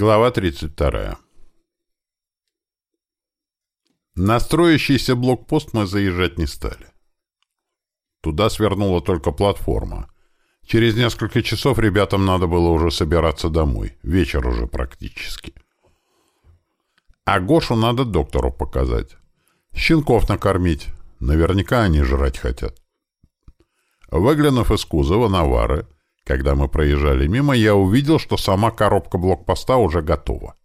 Глава 32. На строящийся блокпост мы заезжать не стали. Туда свернула только платформа. Через несколько часов ребятам надо было уже собираться домой. Вечер уже практически. А Гошу надо доктору показать. Щенков накормить. Наверняка они жрать хотят. Выглянув из кузова Навары, когда мы проезжали мимо, я увидел, что сама коробка блокпоста уже готова.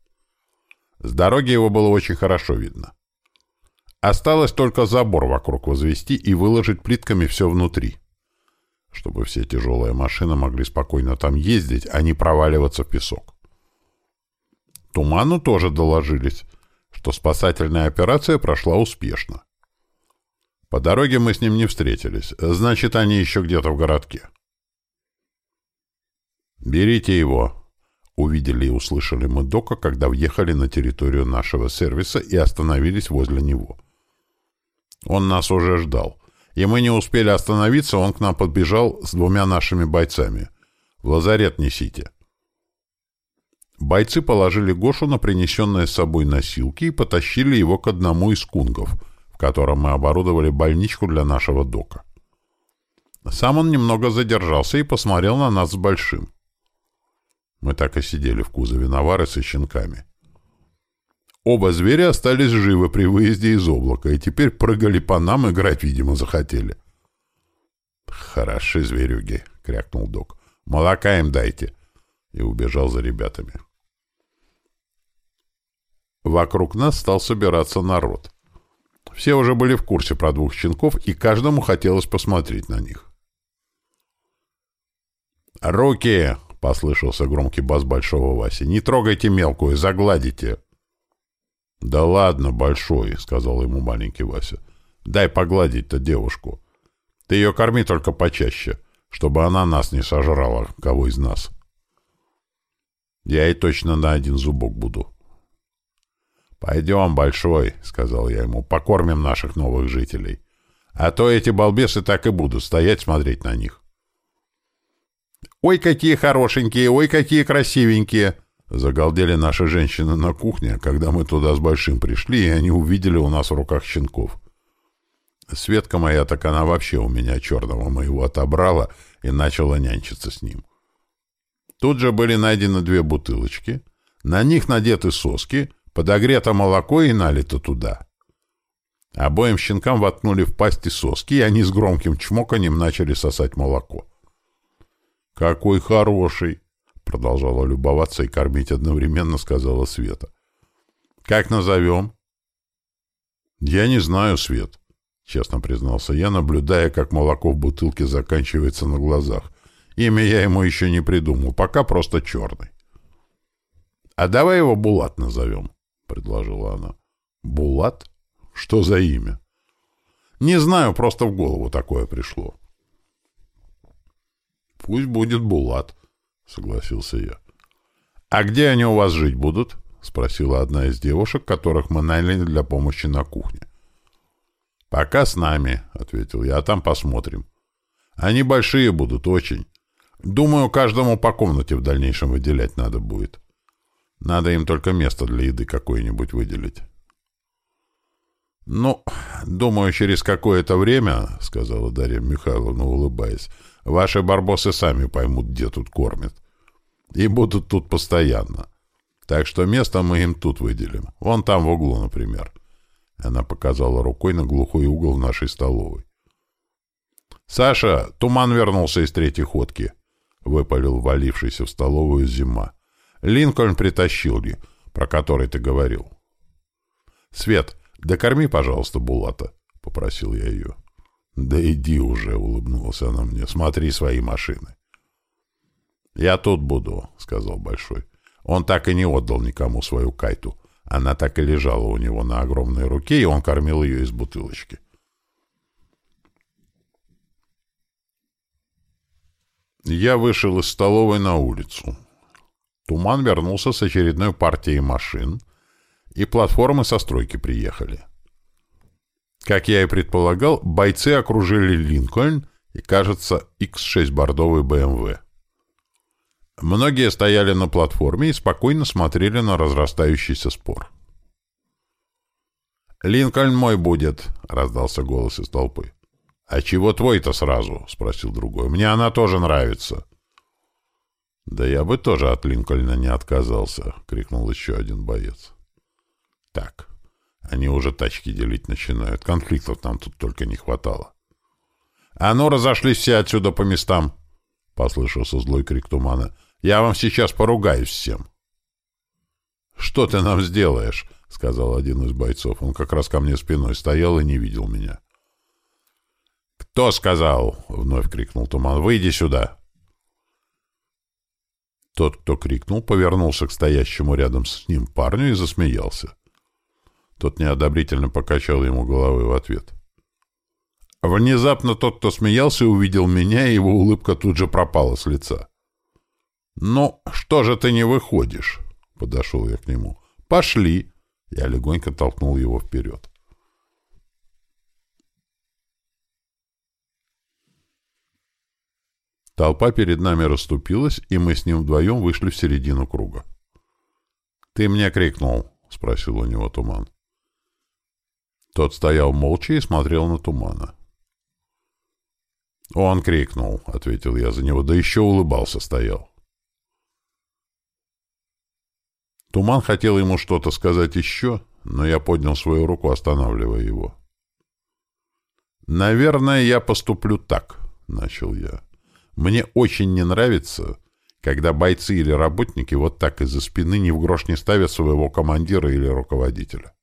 С дороги его было очень хорошо видно. Осталось только забор вокруг возвести и выложить плитками все внутри, чтобы все тяжелые машины могли спокойно там ездить, а не проваливаться в песок. Туману тоже доложились, что спасательная операция прошла успешно. По дороге мы с ним не встретились, значит, они еще где-то в городке. «Берите его!» Увидели и услышали мы Дока, когда въехали на территорию нашего сервиса и остановились возле него. Он нас уже ждал. И мы не успели остановиться, он к нам подбежал с двумя нашими бойцами. «В лазарет несите!» Бойцы положили Гошу на принесенные с собой носилки и потащили его к одному из кунгов, в котором мы оборудовали больничку для нашего дока. Сам он немного задержался и посмотрел на нас с большим. Мы так и сидели в кузове Навары со щенками. Оба зверя остались живы при выезде из облака и теперь прыгали по нам, играть, видимо, захотели. «Хороши зверюги», — крякнул док. «Молока им дайте». И убежал за ребятами. Вокруг нас стал собираться народ. Все уже были в курсе про двух щенков, и каждому хотелось посмотреть на них. «Руки!» Послышался громкий бас большого Васи. «Не трогайте мелкую, загладите!» «Да ладно, большой!» — сказал ему маленький Вася. «Дай погладить-то девушку. Ты ее корми только почаще, чтобы она нас не сожрала, кого из нас. Я и точно на один зубок буду». «Пойдем, большой!» — сказал я ему. «Покормим наших новых жителей. А то эти балбесы так и будут стоять смотреть на них». «Ой, какие хорошенькие! Ой, какие красивенькие!» Загалдели наши женщины на кухне, когда мы туда с Большим пришли, и они увидели у нас в руках щенков. Светка моя, так она вообще у меня черного моего отобрала и начала нянчиться с ним. Тут же были найдены две бутылочки, на них надеты соски, подогрето молоко и налито туда. Обоим щенкам воткнули в пасти соски, и они с громким чмоканием начали сосать молоко. «Какой хороший!» — продолжала любоваться и кормить одновременно, сказала Света. «Как назовем?» «Я не знаю, Свет», — честно признался я, наблюдая, как молоко в бутылке заканчивается на глазах. Имя я ему еще не придумал, пока просто черный. «А давай его Булат назовем», — предложила она. «Булат? Что за имя?» «Не знаю, просто в голову такое пришло». «Пусть будет Булат», — согласился я. «А где они у вас жить будут?» — спросила одна из девушек, которых мы наняли для помощи на кухне. «Пока с нами», — ответил я, — «а там посмотрим. Они большие будут, очень. Думаю, каждому по комнате в дальнейшем выделять надо будет. Надо им только место для еды какое-нибудь выделить». «Ну, думаю, через какое-то время, — сказала Дарья Михайловна, улыбаясь, — ваши барбосы сами поймут, где тут кормят. И будут тут постоянно. Так что место мы им тут выделим. Вон там в углу, например». Она показала рукой на глухой угол в нашей столовой. «Саша, туман вернулся из третьей ходки», — выпалил валившийся в столовую зима. «Линкольн притащил ли, про который ты говорил». «Свет, «Да корми, пожалуйста, Булата», — попросил я ее. «Да иди уже», — улыбнулась она мне, — «смотри свои машины». «Я тут буду», — сказал Большой. Он так и не отдал никому свою кайту. Она так и лежала у него на огромной руке, и он кормил ее из бутылочки. Я вышел из столовой на улицу. Туман вернулся с очередной партией машин — и платформы со стройки приехали. Как я и предполагал, бойцы окружили Линкольн и, кажется, X6 бордовый БМВ. Многие стояли на платформе и спокойно смотрели на разрастающийся спор. «Линкольн мой будет», — раздался голос из толпы. «А чего твой-то сразу?» — спросил другой. «Мне она тоже нравится». «Да я бы тоже от Линкольна не отказался», — крикнул еще один боец. «Так, они уже тачки делить начинают. Конфликтов нам тут только не хватало». «А ну, разошлись все отсюда по местам!» — послышался злой крик тумана. «Я вам сейчас поругаюсь всем!» «Что ты нам сделаешь?» — сказал один из бойцов. Он как раз ко мне спиной стоял и не видел меня. «Кто сказал?» — вновь крикнул Туман. «Выйди сюда!» Тот, кто крикнул, повернулся к стоящему рядом с ним парню и засмеялся. Тот неодобрительно покачал ему головой в ответ. Внезапно тот, кто смеялся, увидел меня, и его улыбка тут же пропала с лица. «Ну, что же ты не выходишь?» — подошел я к нему. «Пошли!» — я легонько толкнул его вперед. Толпа перед нами расступилась, и мы с ним вдвоем вышли в середину круга. «Ты мне крикнул?» — спросил у него Туман. Тот стоял молча и смотрел на Тумана. «Он крикнул», — ответил я за него, да еще улыбался стоял. Туман хотел ему что-то сказать еще, но я поднял свою руку, останавливая его. «Наверное, я поступлю так», — начал я. Мне очень не нравится, когда бойцы или работники вот так из-за спины ни в грош не ставят своего командира или руководителя.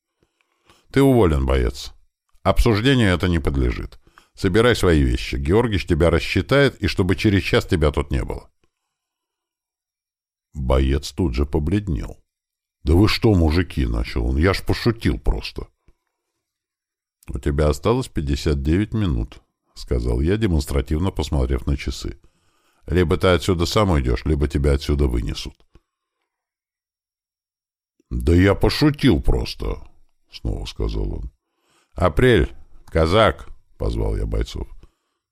Ты уволен, боец. Обсуждению это не подлежит. Собирай свои вещи. Георгич тебя рассчитает, и чтобы через час тебя тут не было. Боец тут же побледнел. «Да вы что, мужики?» — начал он. «Я ж пошутил просто». «У тебя осталось 59 минут», — сказал я, демонстративно посмотрев на часы. «Либо ты отсюда сам уйдешь, либо тебя отсюда вынесут». «Да я пошутил просто», — снова сказал он. «Апрель! Казак!» — позвал я бойцов.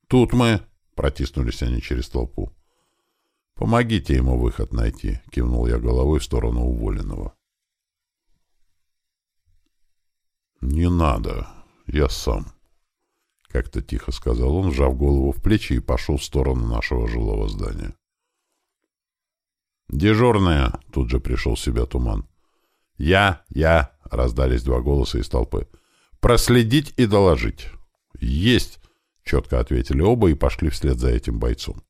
«Тут мы!» — протиснулись они через толпу. «Помогите ему выход найти», — кивнул я головой в сторону уволенного. «Не надо. Я сам». — как-то тихо сказал он, сжав голову в плечи и пошел в сторону нашего жилого здания. «Дежурная!» — тут же пришел в себя туман. «Я! Я!» — раздались два голоса из толпы. «Проследить и доложить!» «Есть!» — четко ответили оба и пошли вслед за этим бойцом.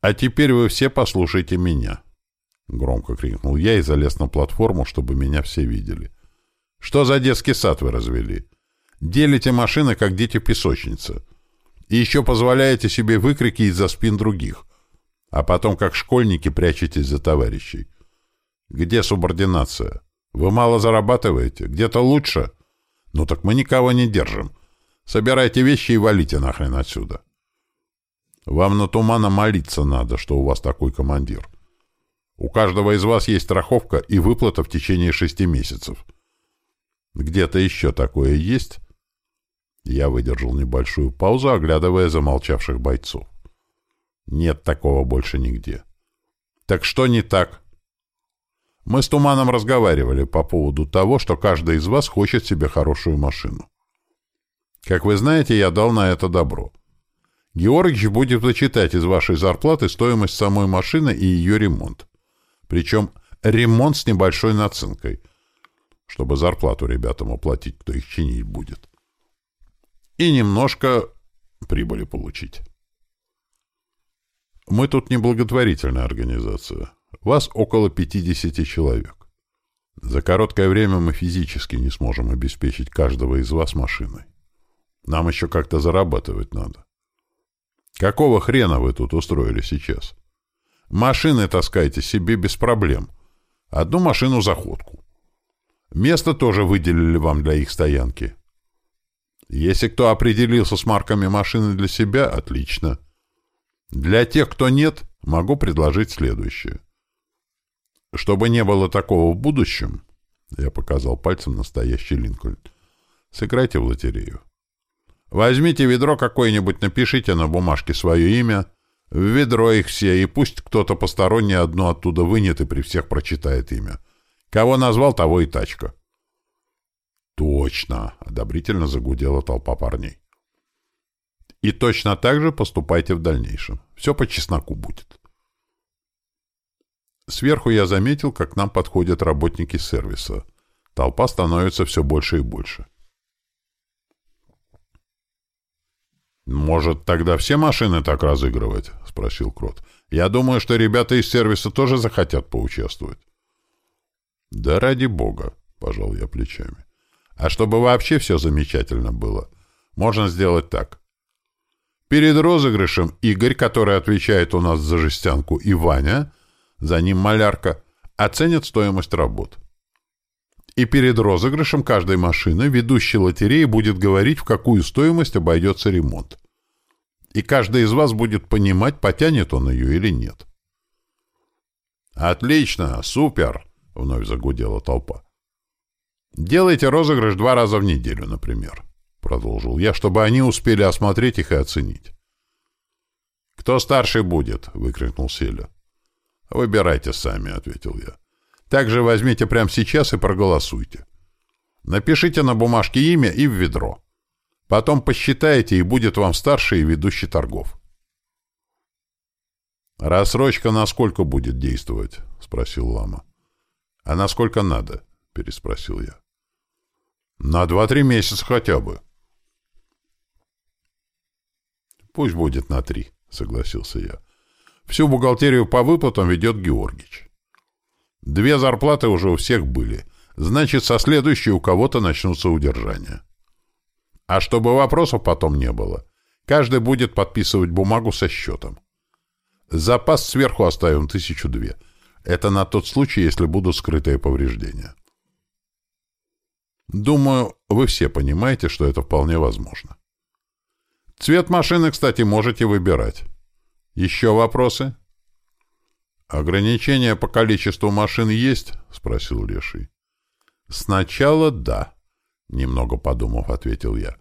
«А теперь вы все послушайте меня!» — громко крикнул я и залез на платформу, чтобы меня все видели. «Что за детский сад вы развели?» Делите машины, как дети в песочнице. И еще позволяете себе выкрики из-за спин других. А потом, как школьники, прячетесь за товарищей. Где субординация? Вы мало зарабатываете? Где-то лучше? Ну так мы никого не держим. Собирайте вещи и валите нахрен отсюда. Вам на тумана молиться надо, что у вас такой командир. У каждого из вас есть страховка и выплата в течение шести месяцев. Где-то еще такое есть? Я выдержал небольшую паузу, оглядывая замолчавших бойцов. Нет такого больше нигде. Так что не так? Мы с Туманом разговаривали по поводу того, что каждый из вас хочет себе хорошую машину. Как вы знаете, я дал на это добро. Георгич будет вычитать из вашей зарплаты стоимость самой машины и ее ремонт. Причем ремонт с небольшой наценкой, чтобы зарплату ребятам оплатить, кто их чинить будет и немножко прибыли получить. Мы тут не благотворительная организация. Вас около 50 человек. За короткое время мы физически не сможем обеспечить каждого из вас машиной. Нам еще как-то зарабатывать надо. Какого хрена вы тут устроили сейчас? Машины таскайте себе без проблем. Одну машину за ходку. Место тоже выделили вам для их стоянки. Если кто определился с марками машины для себя, отлично. Для тех, кто нет, могу предложить следующее. Чтобы не было такого в будущем, я показал пальцем настоящий Линкольн, сыграйте в лотерею. Возьмите ведро какое-нибудь, напишите на бумажке свое имя, В ведро их все, и пусть кто-то посторонний одно оттуда вынет и при всех прочитает имя. Кого назвал, того и тачка. «Точно!» — одобрительно загудела толпа парней. «И точно так же поступайте в дальнейшем. Все по чесноку будет». Сверху я заметил, как к нам подходят работники сервиса. Толпа становится все больше и больше. «Может, тогда все машины так разыгрывать?» — спросил Крот. «Я думаю, что ребята из сервиса тоже захотят поучаствовать». «Да ради бога!» — пожал я плечами. «А чтобы вообще все замечательно было, можно сделать так. Перед розыгрышем Игорь, который отвечает у нас за жестянку, и Ваня, за ним малярка, оценят стоимость работ. И перед розыгрышем каждой машины ведущий лотереи будет говорить, в какую стоимость обойдется ремонт. И каждый из вас будет понимать, потянет он ее или нет. «Отлично! Супер!» — вновь загудела толпа. «Делайте розыгрыш два раза в неделю, например», — продолжил я, чтобы они успели осмотреть их и оценить. «Кто старший будет?» — выкрикнул Селя. «Выбирайте сами», — ответил я. Также возьмите прямо сейчас и проголосуйте. Напишите на бумажке имя и в ведро. Потом посчитаете, и будет вам старший и ведущий торгов. «Рассрочка на сколько будет действовать?» — спросил Лама. «А на сколько надо?» — переспросил я. «На два-три месяца хотя бы». «Пусть будет на три», — согласился я. «Всю бухгалтерию по выплатам ведет Георгич». Две зарплаты уже у всех были. Значит, со следующей у кого-то начнутся удержания. А чтобы вопросов потом не было, каждый будет подписывать бумагу со счетом. Запас сверху оставим тысячу две. Это на тот случай, если будут скрытые повреждения. Думаю, вы все понимаете, что это вполне возможно. Цвет машины, кстати, можете выбирать. Еще вопросы? «Ограничения по количеству машин есть?» — спросил Леший. «Сначала да», — немного подумав, ответил я.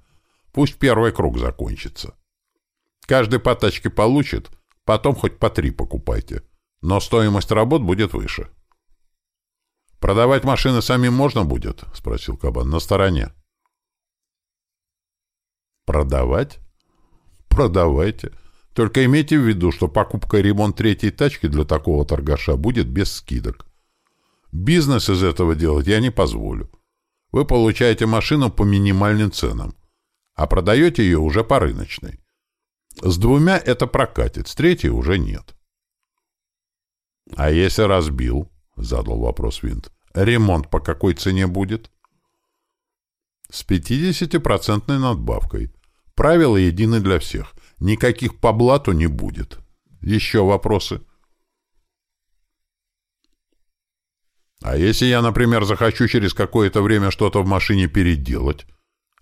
«Пусть первый круг закончится. Каждый по тачке получит, потом хоть по три покупайте, но стоимость работ будет выше». «Продавать машины самим можно будет?» — спросил Кабан. «На стороне». «Продавать?» «Продавайте. Только имейте в виду, что покупка и ремонт третьей тачки для такого торгаша будет без скидок. Бизнес из этого делать я не позволю. Вы получаете машину по минимальным ценам, а продаете ее уже по рыночной. С двумя это прокатит, с третьей уже нет. — А если разбил? — задал вопрос Винт. — Ремонт по какой цене будет? — С 50% надбавкой. Правила едины для всех. Никаких по блату не будет. Еще вопросы? А если я, например, захочу через какое-то время что-то в машине переделать?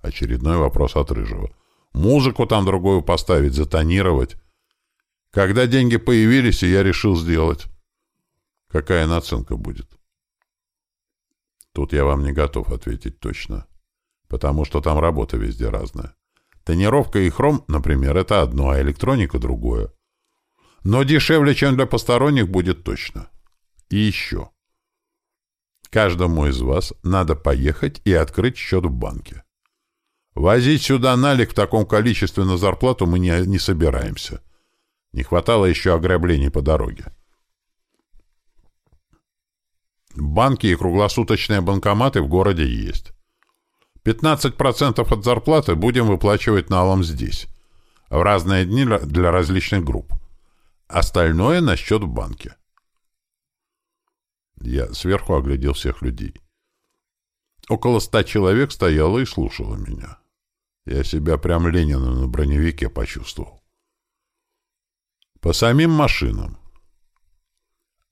Очередной вопрос от Рыжего. Музыку там другую поставить, затонировать. Когда деньги появились, и я решил сделать. Какая наценка будет? Тут я вам не готов ответить точно, потому что там работа везде разная. Тонировка и хром, например, это одно, а электроника — другое. Но дешевле, чем для посторонних, будет точно. И еще. Каждому из вас надо поехать и открыть счет в банке. Возить сюда налик в таком количестве на зарплату мы не, не собираемся. Не хватало еще ограблений по дороге. Банки и круглосуточные банкоматы в городе есть. 15% от зарплаты будем выплачивать налом здесь, в разные дни для различных групп. Остальное на счет в банке. Я сверху оглядел всех людей. Около ста человек стояло и слушало меня. Я себя прям Лениным на броневике почувствовал. По самим машинам.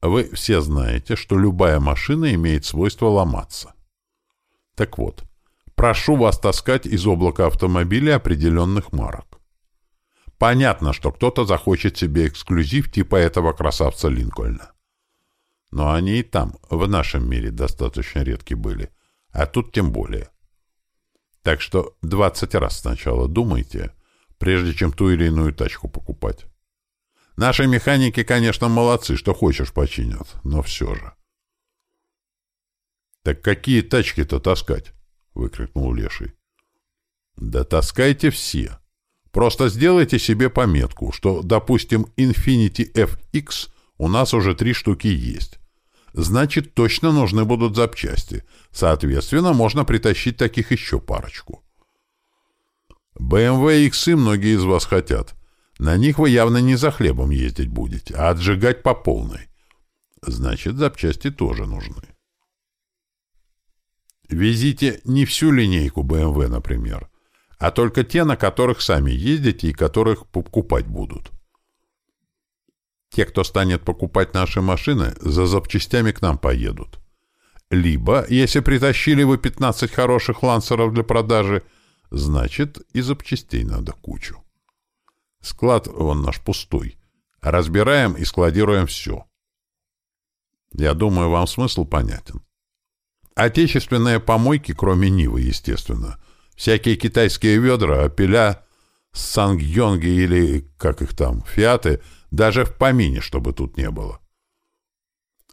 Вы все знаете, что любая машина имеет свойство ломаться. Так вот, прошу вас таскать из облака автомобиля определенных марок. Понятно, что кто-то захочет себе эксклюзив типа этого красавца Линкольна. Но они и там, в нашем мире, достаточно редки были. А тут тем более. Так что 20 раз сначала думайте, прежде чем ту или иную тачку покупать. Наши механики, конечно, молодцы, что хочешь починят, но все же. «Так какие тачки-то таскать?» — выкрикнул Леший. «Да таскайте все. Просто сделайте себе пометку, что, допустим, Infinity FX у нас уже три штуки есть. Значит, точно нужны будут запчасти. Соответственно, можно притащить таких еще парочку. BMW X многие из вас хотят. На них вы явно не за хлебом ездить будете, а отжигать по полной. Значит, запчасти тоже нужны. Везите не всю линейку BMW, например, а только те, на которых сами ездите и которых покупать будут. Те, кто станет покупать наши машины, за запчастями к нам поедут. Либо, если притащили вы 15 хороших лансеров для продажи, значит, и запчастей надо кучу. Склад, он наш пустой. Разбираем и складируем все. Я думаю, вам смысл понятен. Отечественные помойки, кроме Нивы, естественно. Всякие китайские ведра, опеля, сангьонги или, как их там, фиаты, даже в помине, чтобы тут не было.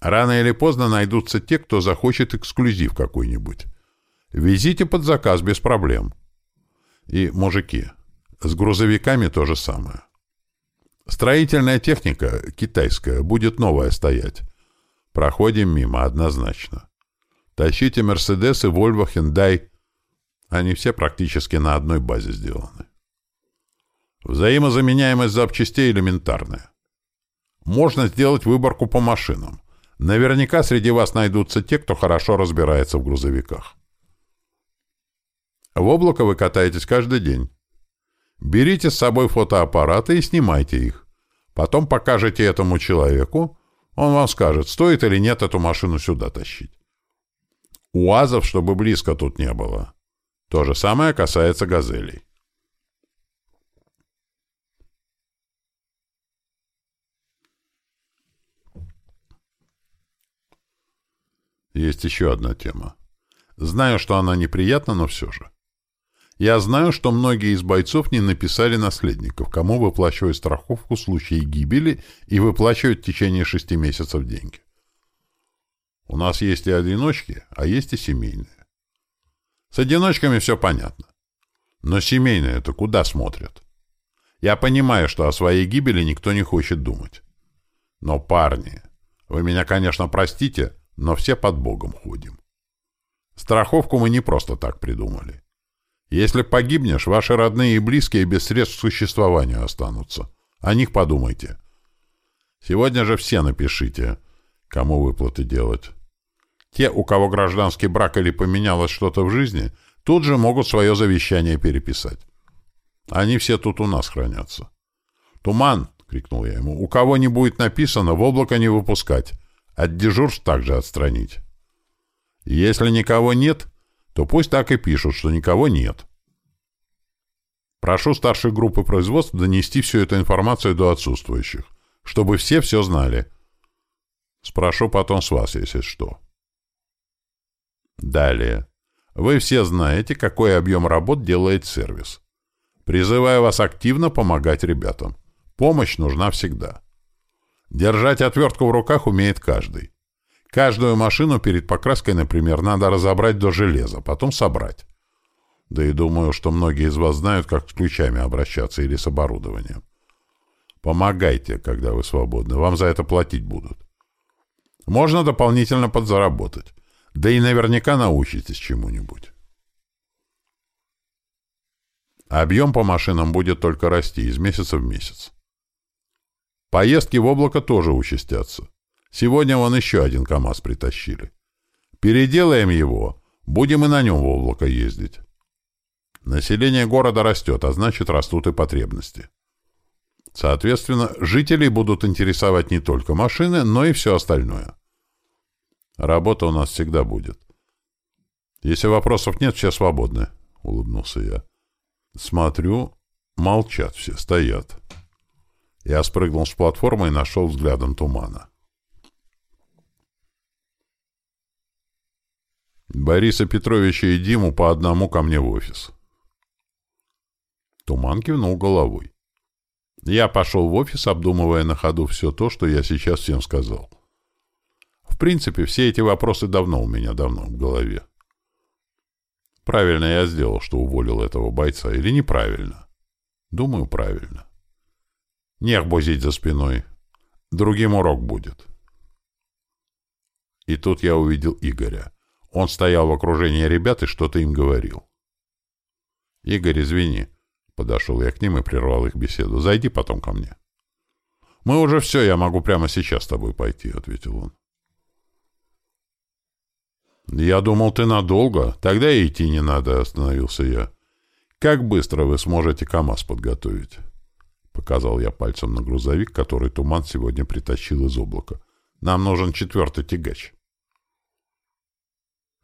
Рано или поздно найдутся те, кто захочет эксклюзив какой-нибудь. Везите под заказ без проблем. И, мужики, с грузовиками то же самое. Строительная техника, китайская, будет новая стоять. Проходим мимо однозначно. Тащите Мерседесы, Вольво, Хендай. Они все практически на одной базе сделаны. Взаимозаменяемость запчастей элементарная. Можно сделать выборку по машинам. Наверняка среди вас найдутся те, кто хорошо разбирается в грузовиках. В облако вы катаетесь каждый день. Берите с собой фотоаппараты и снимайте их. Потом покажете этому человеку, он вам скажет, стоит или нет эту машину сюда тащить. УАЗов, чтобы близко тут не было. То же самое касается «Газелей». Есть еще одна тема. Знаю, что она неприятна, но все же. Я знаю, что многие из бойцов не написали наследников, кому выплачивают страховку в случае гибели и выплачивают в течение шести месяцев деньги. У нас есть и одиночки, а есть и семейные. С одиночками все понятно. Но семейные это куда смотрят? Я понимаю, что о своей гибели никто не хочет думать. Но, парни, вы меня, конечно, простите, но все под Богом ходим. Страховку мы не просто так придумали. Если погибнешь, ваши родные и близкие без средств к существованию останутся. О них подумайте. Сегодня же все напишите, кому выплаты делать. Те, у кого гражданский брак или поменялось что-то в жизни, тут же могут свое завещание переписать. Они все тут у нас хранятся. «Туман!» — крикнул я ему. «У кого не будет написано, в облако не выпускать. От дежурств также отстранить. Если никого нет, то пусть так и пишут, что никого нет. Прошу старшей группы производства донести всю эту информацию до отсутствующих, чтобы все все знали. Спрошу потом с вас, если что. Далее. Вы все знаете, какой объем работ делает сервис. Призываю вас активно помогать ребятам. Помощь нужна всегда. Держать отвертку в руках умеет каждый. Каждую машину перед покраской, например, надо разобрать до железа, потом собрать. Да и думаю, что многие из вас знают, как с ключами обращаться или с оборудованием. Помогайте, когда вы свободны. Вам за это платить будут. Можно дополнительно подзаработать. Да и наверняка научитесь чему-нибудь. Объем по машинам будет только расти из месяца в месяц. Поездки в облако тоже участятся. Сегодня вон еще один КАМАЗ притащили. Переделаем его, будем и на нем в облако ездить. Население города растет, а значит растут и потребности. Соответственно, жителей будут интересовать не только машины, но и все остальное. Работа у нас всегда будет. Если вопросов нет, все свободны, — улыбнулся я. Смотрю, молчат все, стоят. Я спрыгнул с платформы и нашел взглядом тумана. Бориса Петровича и Диму по одному ко мне в офис. Туман кивнул головой. Я пошел в офис, обдумывая на ходу все то, что я сейчас всем сказал. В принципе, все эти вопросы давно у меня давно в голове. Правильно я сделал, что уволил этого бойца, или неправильно? Думаю, правильно. Нех бузить за спиной. Другим урок будет. И тут я увидел Игоря. Он стоял в окружении ребят и что-то им говорил. «Игорь, извини». Подошел я к ним и прервал их беседу. «Зайди потом ко мне». «Мы уже все, я могу прямо сейчас с тобой пойти», — ответил он. «Я думал, ты надолго. Тогда и идти не надо», — остановился я. «Как быстро вы сможете КАМАЗ подготовить?» Показал я пальцем на грузовик, который туман сегодня притащил из облака. «Нам нужен четвертый тягач».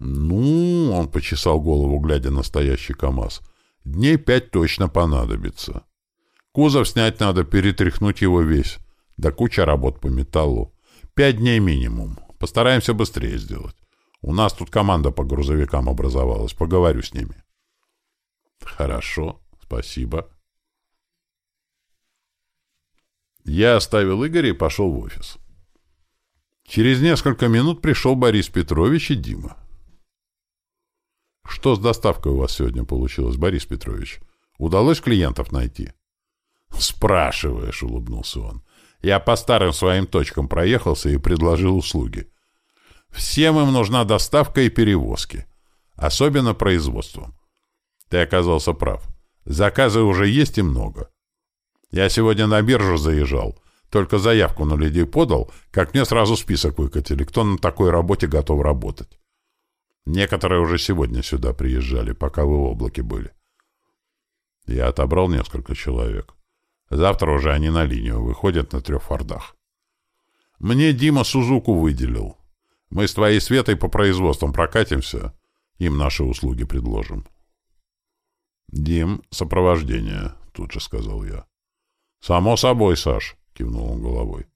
«Ну...» — он почесал голову, глядя на стоящий КАМАЗ. «Дней пять точно понадобится. Кузов снять надо, перетряхнуть его весь. Да куча работ по металлу. Пять дней минимум. Постараемся быстрее сделать. У нас тут команда по грузовикам образовалась. Поговорю с ними». «Хорошо, спасибо». Я оставил Игоря и пошел в офис. Через несколько минут пришел Борис Петрович и Дима. Что с доставкой у вас сегодня получилось, Борис Петрович? Удалось клиентов найти? Спрашиваешь, улыбнулся он. Я по старым своим точкам проехался и предложил услуги. Всем им нужна доставка и перевозки. Особенно производством. Ты оказался прав. Заказы уже есть и много. Я сегодня на биржу заезжал. Только заявку на людей подал, как мне сразу список выкатили, кто на такой работе готов работать. Некоторые уже сегодня сюда приезжали, пока вы в облаке были. Я отобрал несколько человек. Завтра уже они на линию выходят на трех фордах. Мне Дима Сузуку выделил. Мы с твоей Светой по производствам прокатимся, им наши услуги предложим. «Дим, сопровождение», — тут же сказал я. «Само собой, Саш», — кивнул он головой.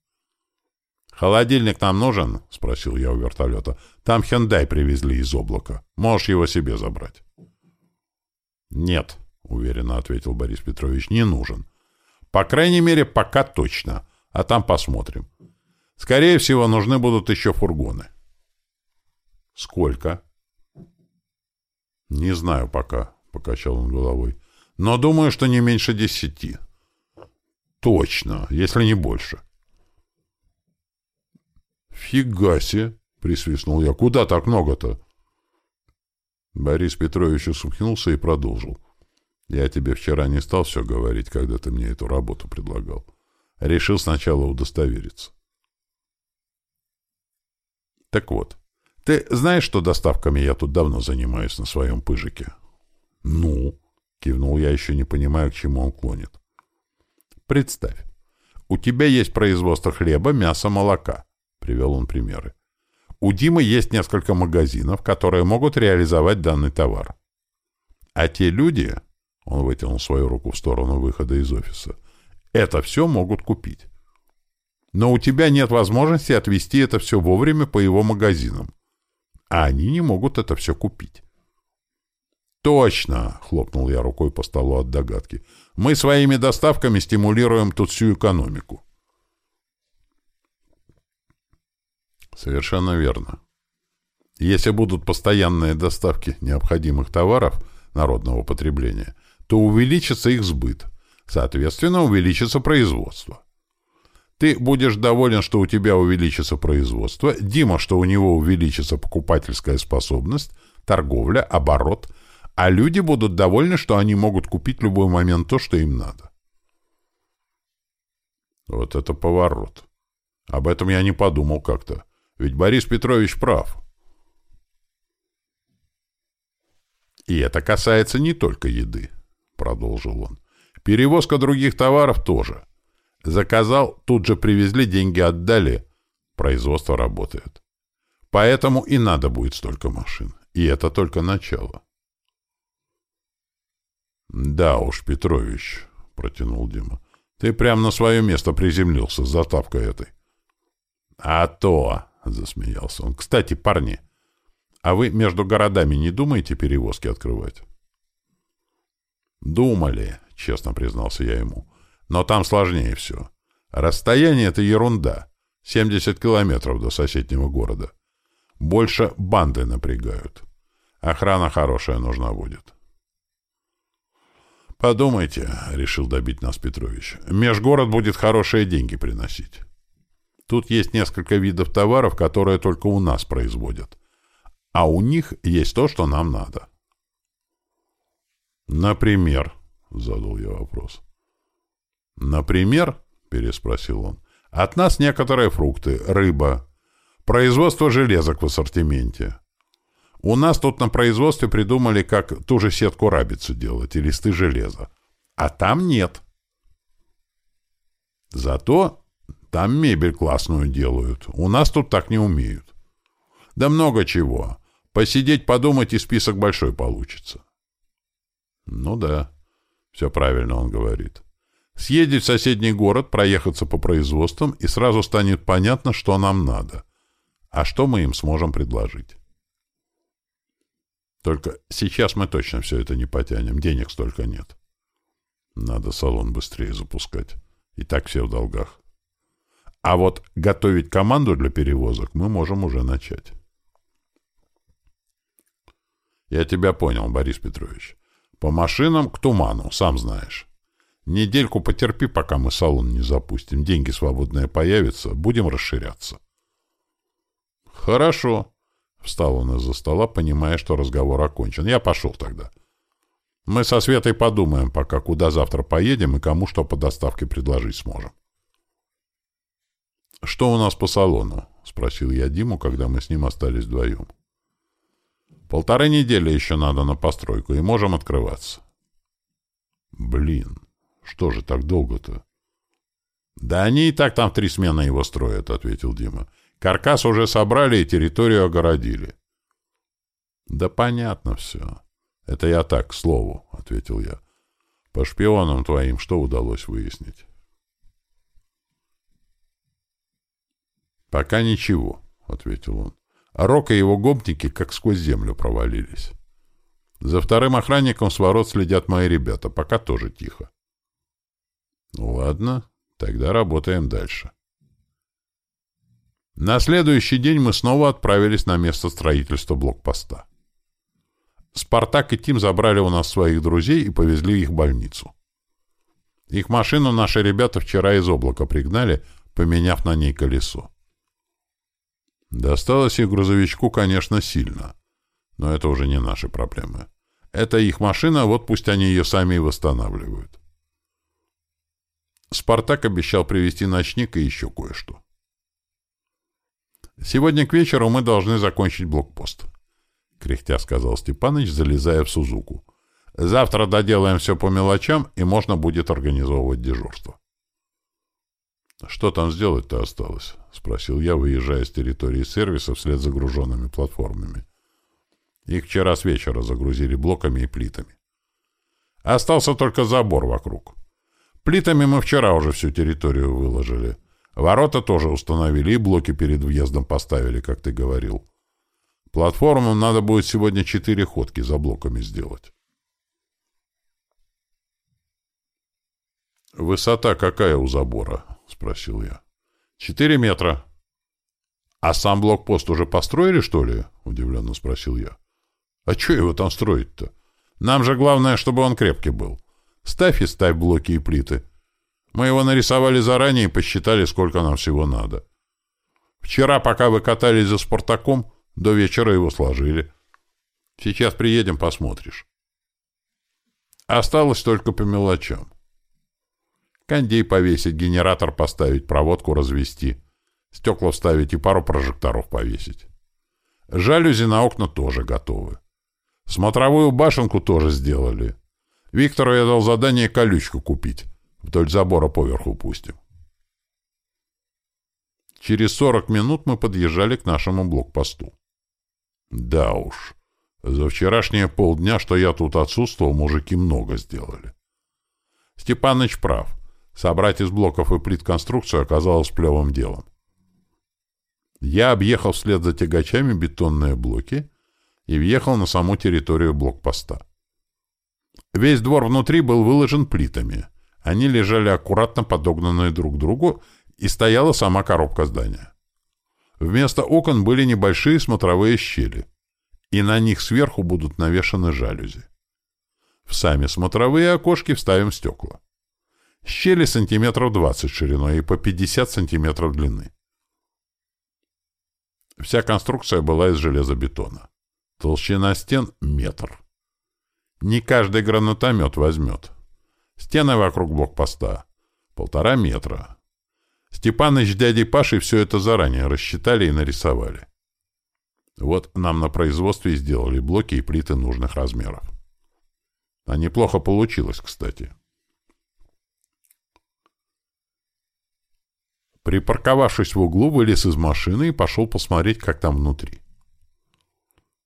«Холодильник нам нужен?» — спросил я у вертолета. «Там Хендай привезли из облака. Можешь его себе забрать». «Нет», — уверенно ответил Борис Петрович, — «не нужен. По крайней мере, пока точно. А там посмотрим. Скорее всего, нужны будут еще фургоны». «Сколько?» «Не знаю пока», — покачал он головой. «Но думаю, что не меньше десяти». «Точно, если не больше». «Фига себе!» — присвистнул я. «Куда так много-то?» Борис Петрович усмехнулся и продолжил. «Я тебе вчера не стал все говорить, когда ты мне эту работу предлагал. Решил сначала удостовериться». «Так вот, ты знаешь, что доставками я тут давно занимаюсь на своем пыжике?» «Ну?» — кивнул я, еще не понимая, к чему он клонит. «Представь, у тебя есть производство хлеба, мяса, молока привел он примеры. У Димы есть несколько магазинов, которые могут реализовать данный товар. А те люди, он вытянул свою руку в сторону выхода из офиса, это все могут купить. Но у тебя нет возможности отвезти это все вовремя по его магазинам. А они не могут это все купить. «Точно!» — хлопнул я рукой по столу от догадки. «Мы своими доставками стимулируем тут всю экономику. Совершенно верно. Если будут постоянные доставки необходимых товаров народного потребления, то увеличится их сбыт, соответственно, увеличится производство. Ты будешь доволен, что у тебя увеличится производство, Дима, что у него увеличится покупательская способность, торговля, оборот, а люди будут довольны, что они могут купить в любой момент то, что им надо. Вот это поворот. Об этом я не подумал как-то. Ведь Борис Петрович прав. И это касается не только еды, продолжил он. Перевозка других товаров тоже. Заказал, тут же привезли, деньги отдали. Производство работает. Поэтому и надо будет столько машин. И это только начало. «Да уж, Петрович», — протянул Дима, — «ты прям на свое место приземлился с затапкой этой». «А то!» — засмеялся он. — Кстати, парни, а вы между городами не думаете перевозки открывать? — Думали, — честно признался я ему. — Но там сложнее все. Расстояние — это ерунда. 70 километров до соседнего города. Больше банды напрягают. Охрана хорошая нужна будет. «Подумайте», — решил добить нас Петрович, — «межгород будет хорошие деньги приносить. Тут есть несколько видов товаров, которые только у нас производят. А у них есть то, что нам надо». «Например?» — задал я вопрос. «Например?» — переспросил он. «От нас некоторые фрукты, рыба, производство железок в ассортименте». У нас тут на производстве придумали, как ту же сетку рабицу делать и листы железа. А там нет. Зато там мебель классную делают. У нас тут так не умеют. Да много чего. Посидеть, подумать, и список большой получится. Ну да, все правильно он говорит. Съездить в соседний город, проехаться по производствам, и сразу станет понятно, что нам надо. А что мы им сможем предложить. Только сейчас мы точно все это не потянем, денег столько нет. Надо салон быстрее запускать. И так все в долгах. А вот готовить команду для перевозок мы можем уже начать. Я тебя понял, Борис Петрович. По машинам к туману, сам знаешь. Недельку потерпи, пока мы салон не запустим. Деньги свободные появятся, будем расширяться. Хорошо. Встал он из-за стола, понимая, что разговор окончен. Я пошел тогда. Мы со Светой подумаем пока, куда завтра поедем и кому что по доставке предложить сможем. «Что у нас по салону?» — спросил я Диму, когда мы с ним остались вдвоем. «Полторы недели еще надо на постройку, и можем открываться». «Блин, что же так долго-то?» «Да они и так там три смены его строят», — ответил Дима. Каркас уже собрали и территорию огородили. — Да понятно все. Это я так, к слову, — ответил я. — По шпионам твоим что удалось выяснить? — Пока ничего, — ответил он. А Рок и его гопники как сквозь землю провалились. За вторым охранником с ворот следят мои ребята, пока тоже тихо. — ладно, тогда работаем дальше. — на следующий день мы снова отправились на место строительства блокпоста. Спартак и Тим забрали у нас своих друзей и повезли их в больницу. Их машину наши ребята вчера из облака пригнали, поменяв на ней колесо. Досталось их грузовичку, конечно, сильно, но это уже не наши проблемы. Это их машина, вот пусть они ее сами и восстанавливают. Спартак обещал привезти ночник и еще кое-что. Сегодня к вечеру мы должны закончить блокпост. Кряхтя сказал Степаныч, залезая в Сузуку. Завтра доделаем все по мелочам, и можно будет организовывать дежурство. «Что там сделать-то осталось?» — спросил я, выезжая с территории сервиса вслед за груженными платформами. Их вчера с вечера загрузили блоками и плитами. Остался только забор вокруг. Плитами мы вчера уже всю территорию выложили. Ворота тоже установили и блоки перед въездом поставили, как ты говорил. Платформу надо будет сегодня четыре ходки за блоками сделать. «Высота какая у забора?» — спросил я. «Четыре метра». «А сам блокпост уже построили, что ли?» — удивленно спросил я. «А что его там строить-то? Нам же главное, чтобы он крепкий был. Ставь и ставь блоки и плиты. Мы его нарисовали заранее и посчитали, сколько нам всего надо. Вчера, пока вы катались за «Спартаком», до вечера его сложили. Сейчас приедем, посмотришь. Осталось только по мелочам. Кондей повесить, генератор поставить, проводку развести, стекла вставить и пару прожекторов повесить. Жалюзи на окна тоже готовы. Смотровую башенку тоже сделали. Виктору я дал задание колючку купить. Вдоль забора поверху пустим. Через сорок минут мы подъезжали к нашему блокпосту. Да уж, за вчерашние полдня, что я тут отсутствовал, мужики много сделали. Степаныч прав. Собрать из блоков и плит конструкцию оказалось плевым делом. Я объехал вслед за тягачами бетонные блоки и въехал на саму территорию блокпоста. Весь двор внутри был выложен плитами — Они лежали аккуратно подогнанные друг к другу, и стояла сама коробка здания. Вместо окон были небольшие смотровые щели, и на них сверху будут навешаны жалюзи. В сами смотровые окошки вставим стекла. Щели сантиметров 20 шириной и по 50 сантиметров длины. Вся конструкция была из железобетона. Толщина стен — метр. Не каждый гранатомет возьмет. Стены вокруг блокпоста — полтора метра. Степаныч с дядей Пашей все это заранее рассчитали и нарисовали. Вот нам на производстве сделали блоки и плиты нужных размеров. А неплохо получилось, кстати. Припарковавшись в углу, вылез из машины и пошел посмотреть, как там внутри.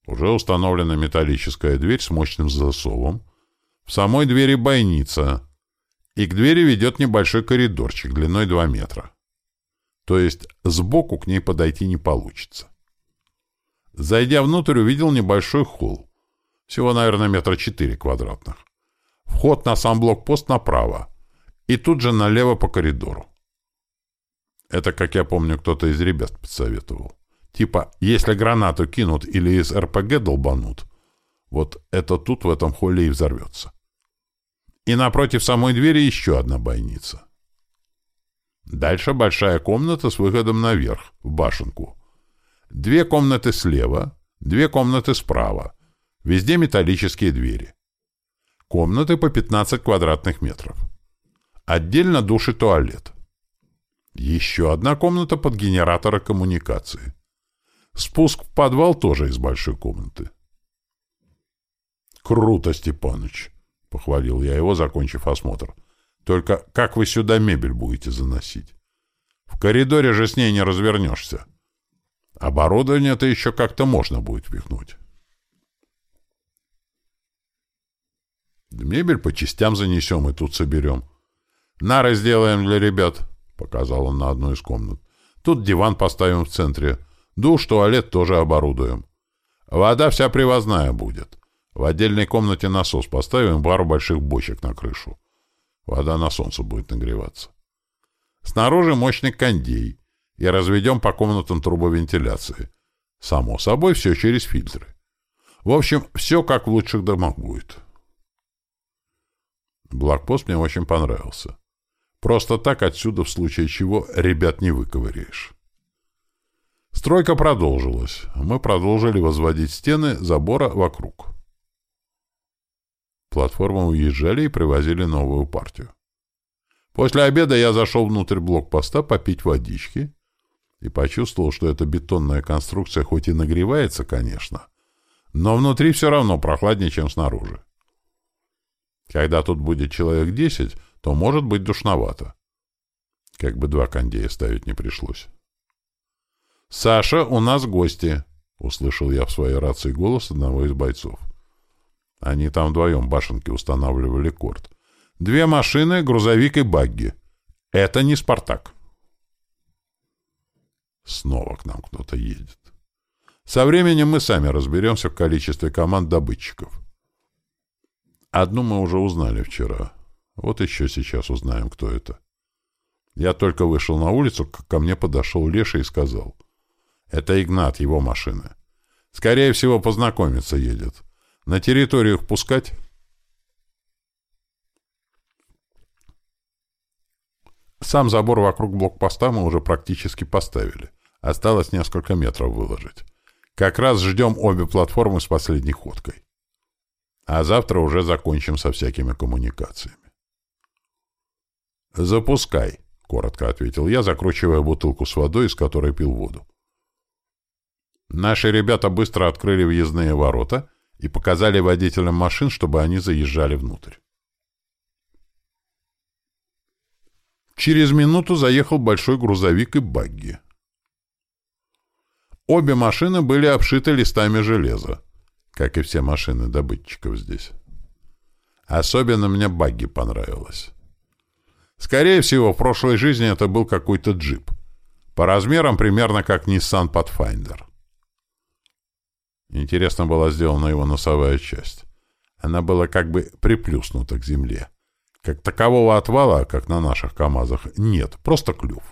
Уже установлена металлическая дверь с мощным засовом. В самой двери бойница. И к двери ведет небольшой коридорчик длиной 2 метра. То есть сбоку к ней подойти не получится. Зайдя внутрь, увидел небольшой холл. Всего, наверное, метра четыре квадратных. Вход на сам блокпост направо. И тут же налево по коридору. Это, как я помню, кто-то из ребят подсоветовал. Типа, если гранату кинут или из РПГ долбанут, вот это тут в этом холле и взорвется. И напротив самой двери еще одна бойница. Дальше большая комната с выходом наверх, в башенку. Две комнаты слева, две комнаты справа. Везде металлические двери. Комнаты по 15 квадратных метров. Отдельно душ и туалет. Еще одна комната под генератора коммуникации. Спуск в подвал тоже из большой комнаты. «Круто, Степаныч!» — похвалил я его, закончив осмотр. «Только как вы сюда мебель будете заносить? В коридоре же с ней не развернешься. Оборудование-то еще как-то можно будет впихнуть». «Мебель по частям занесем и тут соберем. Нары сделаем для ребят». — показал он на одну из комнат. «Тут диван поставим в центре. Душ, туалет тоже оборудуем. Вода вся привозная будет. В отдельной комнате насос поставим пару больших бочек на крышу. Вода на солнце будет нагреваться. Снаружи мощный кондей. И разведем по комнатам трубовентиляции. Само собой, все через фильтры. В общем, все как в лучших домах будет». Блокпост мне очень понравился. Просто так отсюда, в случае чего, ребят не выковыряешь. Стройка продолжилась. Мы продолжили возводить стены забора вокруг. Платформы уезжали и привозили новую партию. После обеда я зашел внутрь блокпоста попить водички и почувствовал, что эта бетонная конструкция хоть и нагревается, конечно, но внутри все равно прохладнее, чем снаружи. Когда тут будет человек десять, то может быть душновато. Как бы два кондея ставить не пришлось. «Саша, у нас гости!» — услышал я в своей рации голос одного из бойцов. Они там вдвоем башенки устанавливали корт. «Две машины, грузовик и багги. Это не «Спартак». Снова к нам кто-то едет. Со временем мы сами разберемся в количестве команд добытчиков. Одну мы уже узнали вчера. Вот еще сейчас узнаем, кто это. Я только вышел на улицу, как ко мне подошел Леша и сказал. Это Игнат, его машина. Скорее всего, познакомиться едет. На территорию их пускать? Сам забор вокруг блокпоста мы уже практически поставили. Осталось несколько метров выложить. Как раз ждем обе платформы с последней ходкой. А завтра уже закончим со всякими коммуникациями. «Запускай», — коротко ответил я, закручивая бутылку с водой, из которой пил воду. Наши ребята быстро открыли въездные ворота и показали водителям машин, чтобы они заезжали внутрь. Через минуту заехал большой грузовик и багги. Обе машины были обшиты листами железа, как и все машины добытчиков здесь. Особенно мне багги понравилось. Скорее всего, в прошлой жизни это был какой-то джип. По размерам примерно как Nissan Pathfinder. Интересно была сделана его носовая часть. Она была как бы приплюснута к земле. Как такового отвала, как на наших КАМАЗах, нет, просто клюв.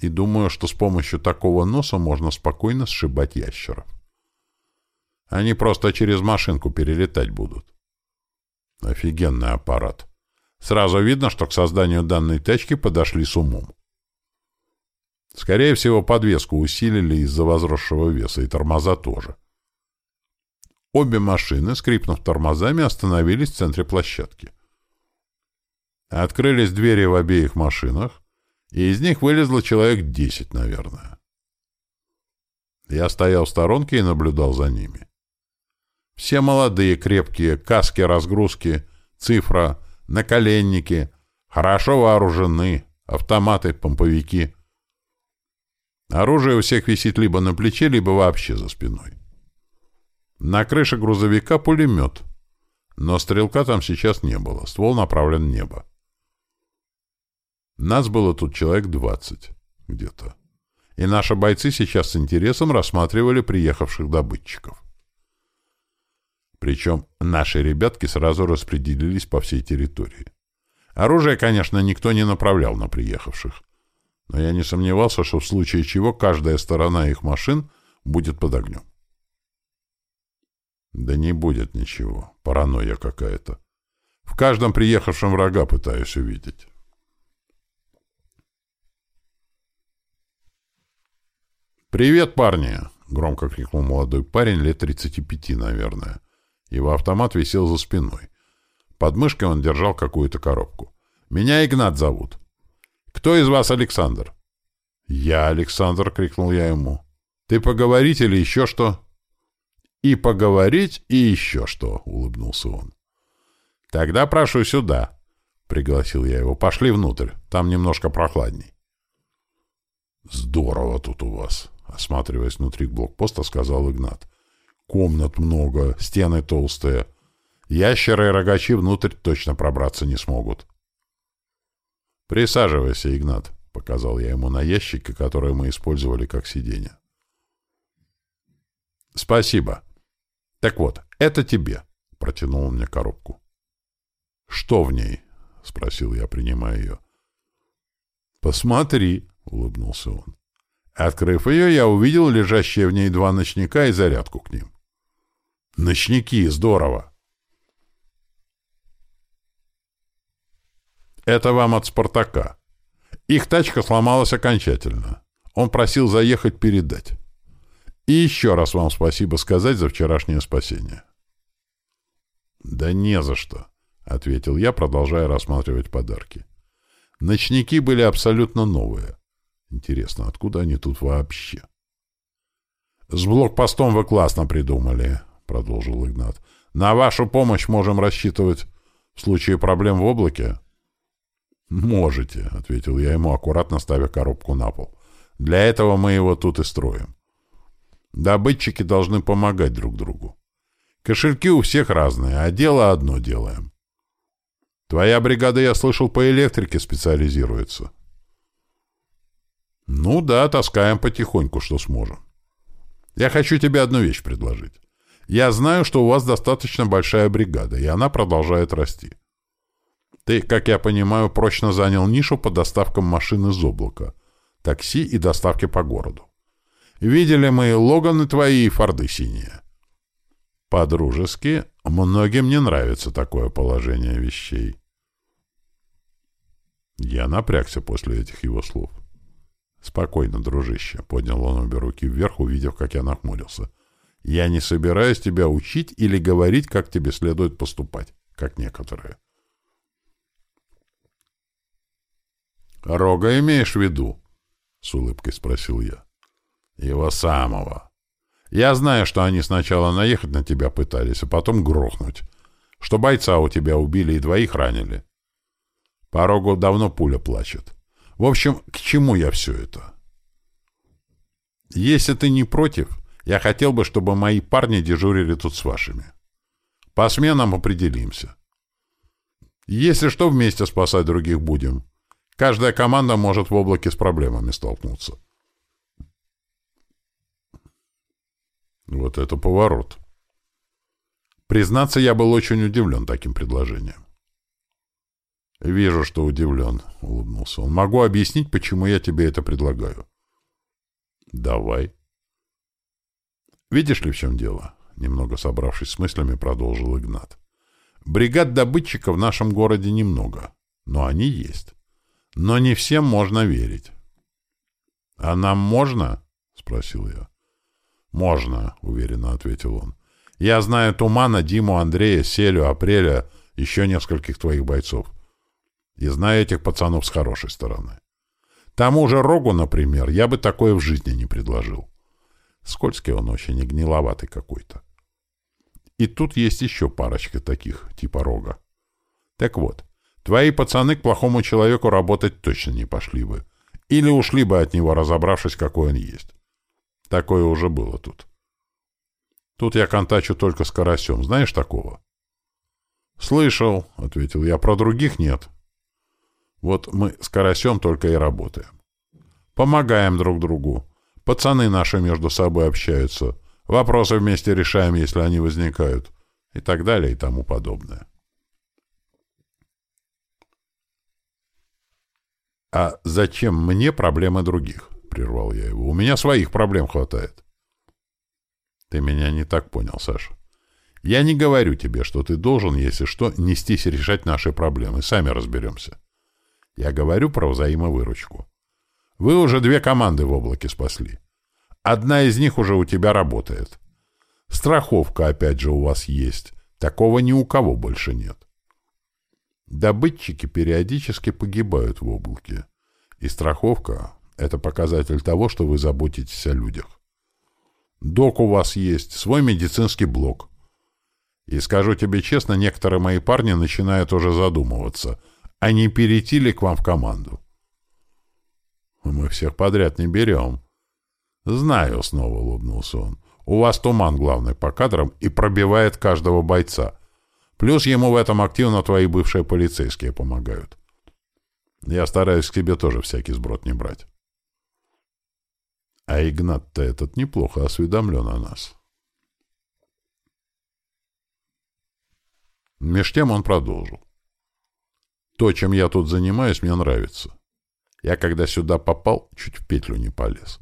И думаю, что с помощью такого носа можно спокойно сшибать ящеров. Они просто через машинку перелетать будут. Офигенный аппарат. Сразу видно, что к созданию данной тачки подошли с умом. Скорее всего, подвеску усилили из-за возросшего веса, и тормоза тоже. Обе машины, скрипнув тормозами, остановились в центре площадки. Открылись двери в обеих машинах, и из них вылезло человек десять, наверное. Я стоял в сторонке и наблюдал за ними. Все молодые, крепкие, каски, разгрузки, цифра, наколенники, хорошо вооружены, автоматы, помповики. Оружие у всех висит либо на плече, либо вообще за спиной. На крыше грузовика пулемет, но стрелка там сейчас не было, ствол направлен в небо. Нас было тут человек двадцать где-то. И наши бойцы сейчас с интересом рассматривали приехавших добытчиков. Причем наши ребятки сразу распределились по всей территории. Оружие, конечно, никто не направлял на приехавших. Но я не сомневался, что в случае чего каждая сторона их машин будет под огнем. Да не будет ничего. Паранойя какая-то. В каждом приехавшем врага пытаюсь увидеть. «Привет, парни!» — громко крикнул молодой парень, лет 35, наверное. Его автомат висел за спиной. Под мышкой он держал какую-то коробку. «Меня Игнат зовут. Кто из вас Александр?» «Я Александр!» — крикнул я ему. «Ты поговорить или еще что?» «И поговорить, и еще что!» — улыбнулся он. «Тогда прошу сюда!» — пригласил я его. «Пошли внутрь, там немножко прохладней». «Здорово тут у вас!» осматриваясь внутри блокпоста, сказал Игнат. «Комнат много, стены толстые. Ящеры и рогачи внутрь точно пробраться не смогут». «Присаживайся, Игнат», — показал я ему на ящике, который мы использовали как сиденье. «Спасибо. Так вот, это тебе», — протянул мне коробку. «Что в ней?» — спросил я, принимая ее. «Посмотри», — улыбнулся он. Открыв ее, я увидел лежащие в ней два ночника и зарядку к ним. Ночники, здорово! Это вам от Спартака. Их тачка сломалась окончательно. Он просил заехать передать. И еще раз вам спасибо сказать за вчерашнее спасение. Да не за что, — ответил я, продолжая рассматривать подарки. Ночники были абсолютно новые. Интересно, откуда они тут вообще? — С блокпостом вы классно придумали, — продолжил Игнат. — На вашу помощь можем рассчитывать в случае проблем в облаке? — Можете, — ответил я ему, аккуратно ставя коробку на пол. — Для этого мы его тут и строим. Добытчики должны помогать друг другу. Кошельки у всех разные, а дело одно делаем. Твоя бригада, я слышал, по электрике специализируется. — ну да, таскаем потихоньку, что сможем. Я хочу тебе одну вещь предложить. Я знаю, что у вас достаточно большая бригада, и она продолжает расти. Ты, как я понимаю, прочно занял нишу по доставкам машин из облака, такси и доставки по городу. Видели мы Логаны твои и Форды синие. По-дружески, многим не нравится такое положение вещей. Я напрягся после этих его слов. «Спокойно, дружище», — поднял он обе руки вверх, увидев, как я нахмурился. «Я не собираюсь тебя учить или говорить, как тебе следует поступать, как некоторые». «Рога имеешь в виду?» — с улыбкой спросил я. «Его самого. Я знаю, что они сначала наехать на тебя пытались, а потом грохнуть. Что бойца у тебя убили и двоих ранили. По рогу давно пуля плачет. В общем, к чему я все это? Если ты не против, я хотел бы, чтобы мои парни дежурили тут с вашими. По сменам определимся. Если что, вместе спасать других будем. Каждая команда может в облаке с проблемами столкнуться. Вот это поворот. Признаться, я был очень удивлен таким предложением. Вижу, что удивлен, — улыбнулся он. Могу объяснить, почему я тебе это предлагаю. Давай. Видишь ли, в чем дело? Немного собравшись с мыслями, продолжил Игнат. Бригад добытчиков в нашем городе немного, но они есть. Но не всем можно верить. — А нам можно? — спросил я. — Можно, — уверенно ответил он. — Я знаю Тумана, Диму, Андрея, Селю, Апреля, еще нескольких твоих бойцов. И знаю этих пацанов с хорошей стороны. Тому же Рогу, например, я бы такое в жизни не предложил. Скользкий он очень и гниловатый какой-то. И тут есть еще парочка таких, типа Рога. Так вот, твои пацаны к плохому человеку работать точно не пошли бы. Или ушли бы от него, разобравшись, какой он есть. Такое уже было тут. Тут я контачу только с карасем. Знаешь такого? «Слышал», — ответил я, — «про других нет». Вот мы с Карасем только и работаем. Помогаем друг другу. Пацаны наши между собой общаются. Вопросы вместе решаем, если они возникают. И так далее, и тому подобное. «А зачем мне проблемы других?» — прервал я его. «У меня своих проблем хватает». «Ты меня не так понял, Саша. Я не говорю тебе, что ты должен, если что, нестись решать наши проблемы. Сами разберемся. Я говорю про взаимовыручку. Вы уже две команды в облаке спасли. Одна из них уже у тебя работает. Страховка, опять же, у вас есть. Такого ни у кого больше нет. Добытчики периодически погибают в облаке. И страховка — это показатель того, что вы заботитесь о людях. Док у вас есть, свой медицинский блок. И скажу тебе честно, некоторые мои парни начинают уже задумываться — а не перейти ли к вам в команду? Мы всех подряд не берем. Знаю, снова улыбнулся он. У вас туман главный по кадрам и пробивает каждого бойца. Плюс ему в этом активно твои бывшие полицейские помогают. Я стараюсь к тебе тоже всякий сброд не брать. А Игнат-то этот неплохо осведомлен о нас. Меж тем он продолжил. То, чем я тут занимаюсь, мне нравится. Я, когда сюда попал, чуть в петлю не полез.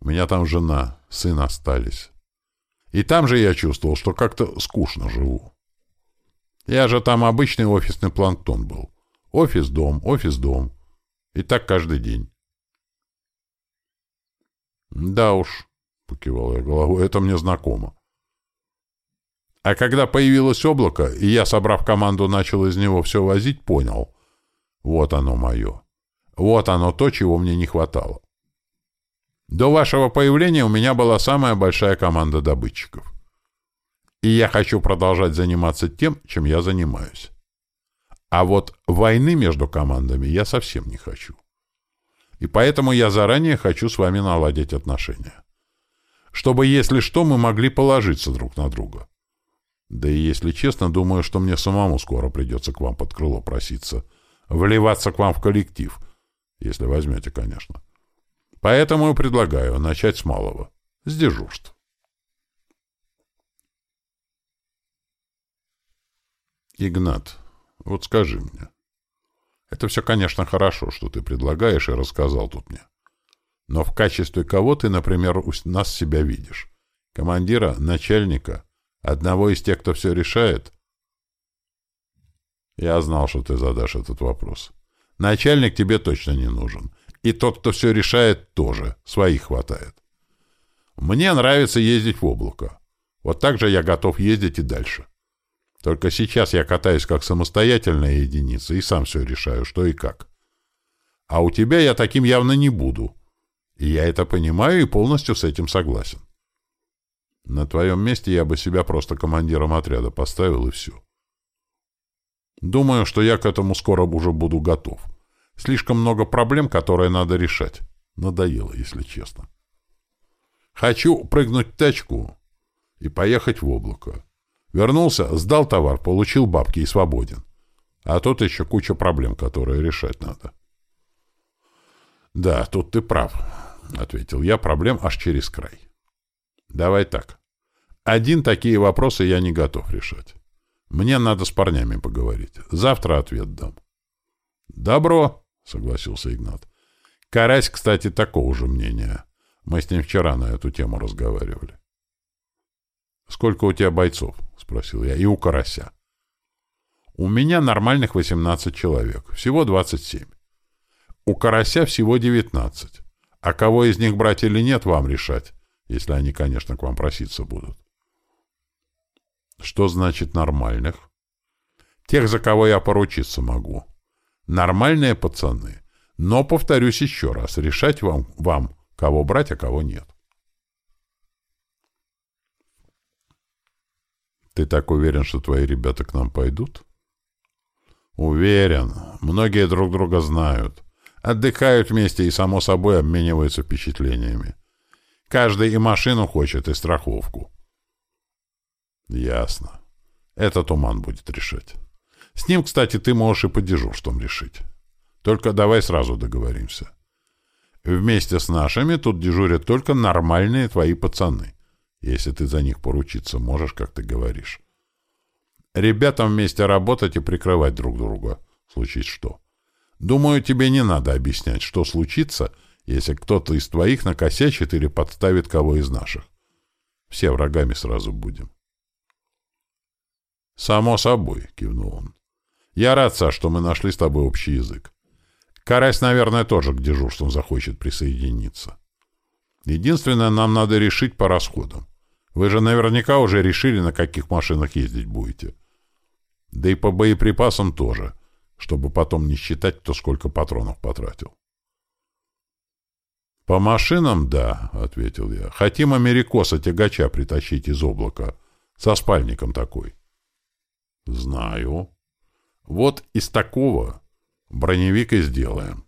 У меня там жена, сын остались. И там же я чувствовал, что как-то скучно живу. Я же там обычный офисный планктон был. Офис-дом, офис-дом. И так каждый день. «Да уж», — покивал я головой, — «это мне знакомо. А когда появилось облако, и я, собрав команду, начал из него все возить, понял. Вот оно мое. Вот оно то, чего мне не хватало. До вашего появления у меня была самая большая команда добытчиков. И я хочу продолжать заниматься тем, чем я занимаюсь. А вот войны между командами я совсем не хочу. И поэтому я заранее хочу с вами наладить отношения. Чтобы, если что, мы могли положиться друг на друга. Да и, если честно, думаю, что мне самому скоро придется к вам под крыло проситься. Вливаться к вам в коллектив. Если возьмете, конечно. Поэтому предлагаю начать с малого. С дежурств. Игнат, вот скажи мне. Это все, конечно, хорошо, что ты предлагаешь и рассказал тут мне. Но в качестве кого ты, например, у нас себя видишь? Командира, начальника Одного из тех, кто все решает? Я знал, что ты задашь этот вопрос. Начальник тебе точно не нужен. И тот, кто все решает, тоже. Своих хватает. Мне нравится ездить в облако. Вот так же я готов ездить и дальше. Только сейчас я катаюсь как самостоятельная единица и сам все решаю, что и как. А у тебя я таким явно не буду. И я это понимаю и полностью с этим согласен. На твоем месте я бы себя просто командиром отряда поставил, и все. Думаю, что я к этому скоро уже буду готов. Слишком много проблем, которые надо решать. Надоело, если честно. Хочу прыгнуть в тачку и поехать в облако. Вернулся, сдал товар, получил бабки и свободен. А тут еще куча проблем, которые решать надо. «Да, тут ты прав», — ответил я, — проблем аж через край. Давай так. Один такие вопросы я не готов решать. Мне надо с парнями поговорить. Завтра ответ дам. Добро, согласился Игнат. Карась, кстати, такого же мнения. Мы с ним вчера на эту тему разговаривали. «Сколько у тебя бойцов?» — спросил я. «И у Карася». «У меня нормальных 18 человек. Всего 27. У Карася всего 19. А кого из них брать или нет, вам решать, если они, конечно, к вам проситься будут». «Что значит нормальных?» «Тех, за кого я поручиться могу. Нормальные пацаны. Но, повторюсь еще раз, решать вам, вам кого брать, а кого нет». Ты так уверен, что твои ребята к нам пойдут? Уверен. Многие друг друга знают. Отдыхают вместе и, само собой, обмениваются впечатлениями. Каждый и машину хочет, и страховку. Ясно. Это Туман будет решать. С ним, кстати, ты можешь и по дежурствам решить. Только давай сразу договоримся. Вместе с нашими тут дежурят только нормальные твои пацаны если ты за них поручиться можешь, как ты говоришь. Ребятам вместе работать и прикрывать друг друга, случись что. Думаю, тебе не надо объяснять, что случится, если кто-то из твоих накосячит или подставит кого из наших. Все врагами сразу будем. «Само собой», — кивнул он. «Я рад, Саш, что мы нашли с тобой общий язык. Карась, наверное, тоже к дежурству захочет присоединиться. Единственное, нам надо решить по расходам. Вы же наверняка уже решили, на каких машинах ездить будете. Да и по боеприпасам тоже, чтобы потом не считать, кто сколько патронов потратил. «По машинам, да», — ответил я. «Хотим америкоса тягача притащить из облака. Со спальником такой». «Знаю. Вот из такого броневик сделаем.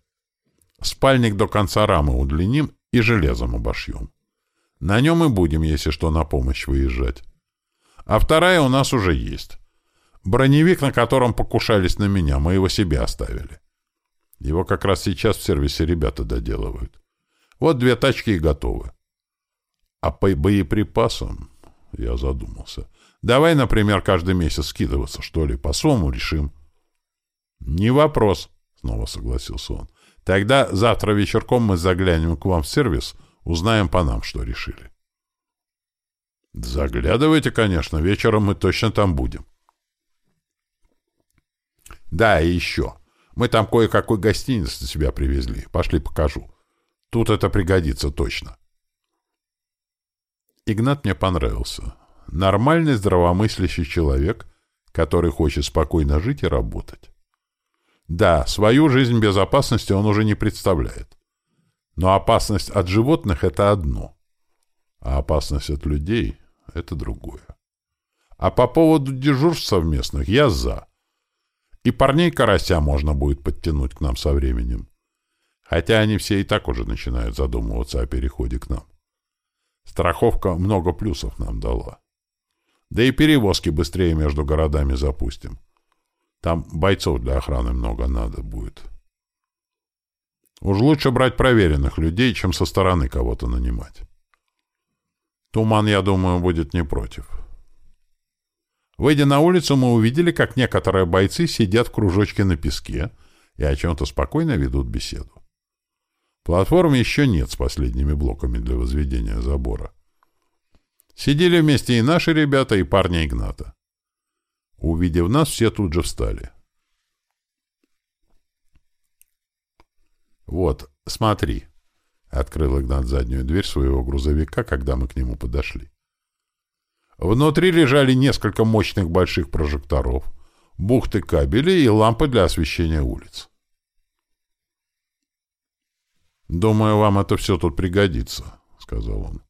Спальник до конца рамы удлиним и железом обошьем. На нем и будем, если что, на помощь выезжать. А вторая у нас уже есть. Броневик, на котором покушались на меня, мы его себе оставили. Его как раз сейчас в сервисе ребята доделывают. Вот две тачки и готовы. А по боеприпасам я задумался. Давай, например, каждый месяц скидываться, что ли, по сумму решим. Не вопрос, снова согласился он. Тогда завтра вечерком мы заглянем к вам в сервис — Узнаем по нам, что решили. Заглядывайте, конечно, вечером мы точно там будем. Да, и еще. Мы там кое-какой гостиниц для себя привезли. Пошли покажу. Тут это пригодится точно. Игнат мне понравился. Нормальный здравомыслящий человек, который хочет спокойно жить и работать. Да, свою жизнь безопасности он уже не представляет. Но опасность от животных — это одно, а опасность от людей — это другое. А по поводу дежурств совместных я за. И парней карася можно будет подтянуть к нам со временем. Хотя они все и так уже начинают задумываться о переходе к нам. Страховка много плюсов нам дала. Да и перевозки быстрее между городами запустим. Там бойцов для охраны много надо будет. Уж лучше брать проверенных людей, чем со стороны кого-то нанимать. Туман, я думаю, будет не против. Выйдя на улицу, мы увидели, как некоторые бойцы сидят в кружочке на песке и о чем-то спокойно ведут беседу. Платформ еще нет с последними блоками для возведения забора. Сидели вместе и наши ребята, и парни Игната. Увидев нас, все тут же встали. «Вот, смотри», — открыл Игнат заднюю дверь своего грузовика, когда мы к нему подошли. Внутри лежали несколько мощных больших прожекторов, бухты кабелей и лампы для освещения улиц. «Думаю, вам это все тут пригодится», — сказал он.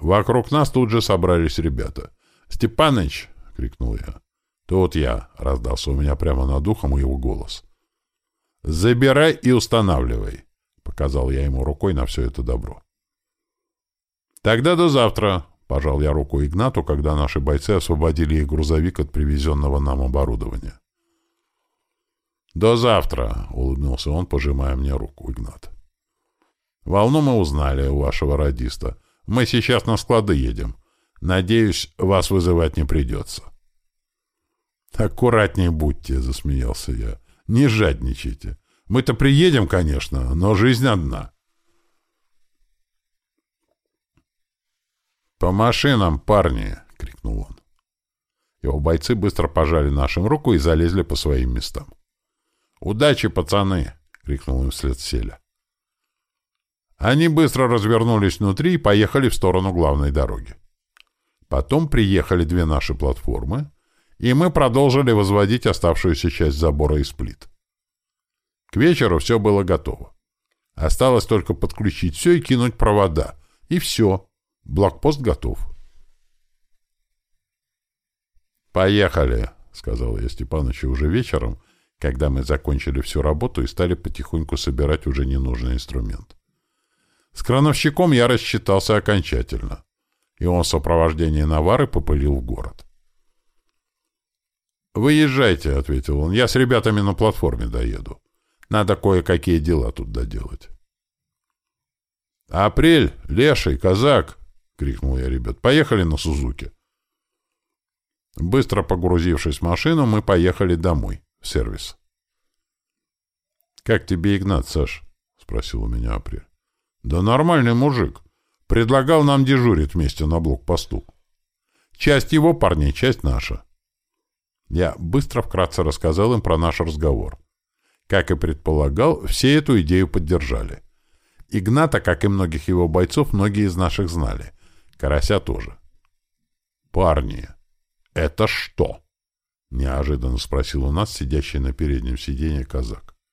Вокруг нас тут же собрались ребята. «Степаныч!» — крикнул я. «Тут я!» — раздался у меня прямо над ухом его голос. «Забирай и устанавливай», — показал я ему рукой на все это добро. «Тогда до завтра», — пожал я руку Игнату, когда наши бойцы освободили их грузовик от привезенного нам оборудования. «До завтра», — улыбнулся он, пожимая мне руку, Игнат. «Волну мы узнали у вашего радиста. Мы сейчас на склады едем. Надеюсь, вас вызывать не придется». «Аккуратнее будьте», — засмеялся я. Не жадничайте. Мы-то приедем, конечно, но жизнь одна. «По машинам, парни!» — крикнул он. Его бойцы быстро пожали нашим руку и залезли по своим местам. «Удачи, пацаны!» — крикнул им вслед Селя. Они быстро развернулись внутри и поехали в сторону главной дороги. Потом приехали две наши платформы, и мы продолжили возводить оставшуюся часть забора из плит. К вечеру все было готово. Осталось только подключить все и кинуть провода. И все. Блокпост готов. «Поехали», — сказал я Степанычу уже вечером, когда мы закончили всю работу и стали потихоньку собирать уже ненужный инструмент. С крановщиком я рассчитался окончательно, и он в сопровождении Навары попылил в город. «Выезжайте», — ответил он, — «я с ребятами на платформе доеду. Надо кое-какие дела тут доделать». «Апрель, Леший, Казак!» — крикнул я ребят. «Поехали на Сузуке». Быстро погрузившись в машину, мы поехали домой, в сервис. «Как тебе Игнат, Саш?» — спросил у меня Апрель. Да нормальный мужик. Предлагал нам дежурить вместе на блокпосту. Часть его парней, часть наша. Я быстро вкратце рассказал им про наш разговор. Как и предполагал, все эту идею поддержали. Игната, как и многих его бойцов, многие из наших знали. Карася тоже. «Парни, это что?» — неожиданно спросил у нас сидящий на переднем сиденье казак.